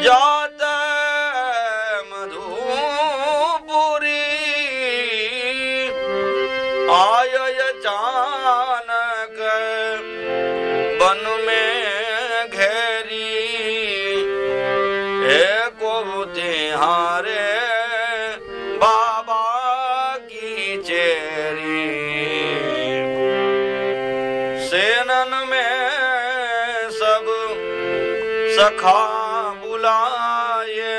जात मधुपुरी। आय चानक बन में घेरी। एको तिहारे बाबा की चेरी। सेनन में सब सखा बुलाए।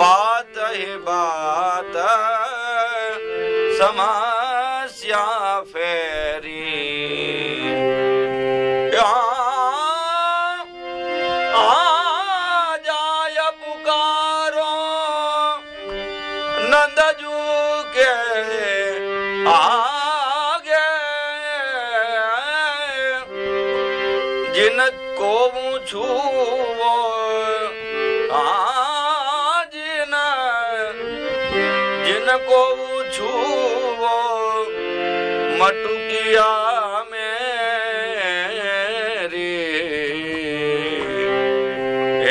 बात ही बात समस्या फेरी। आ जाय पुकारो नंदजू के आगे। जिन को छुओ आ जिन जिन को छुओ मटुकिया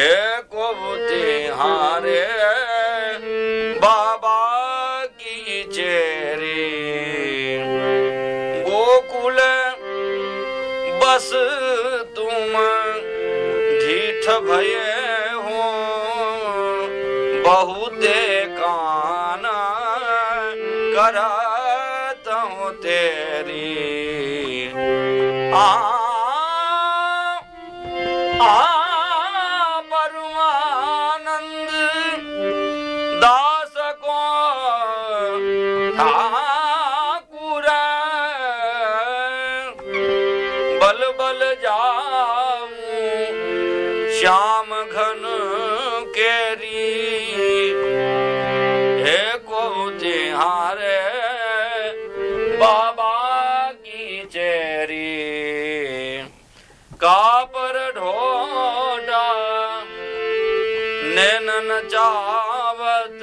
एको तिहारे बाबा की चेरी। गोकुल बस भये हो बहुते काना करत हूँ तेरी आ आ परमानंद दास को ठाकुर बल बल जाऊं श्याम घन केरी। हे को तिहारे बाबा की चेरी। कापर ढोडा नैनन चावत।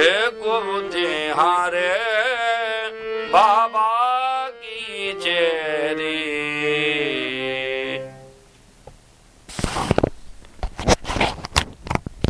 हे को तिहारे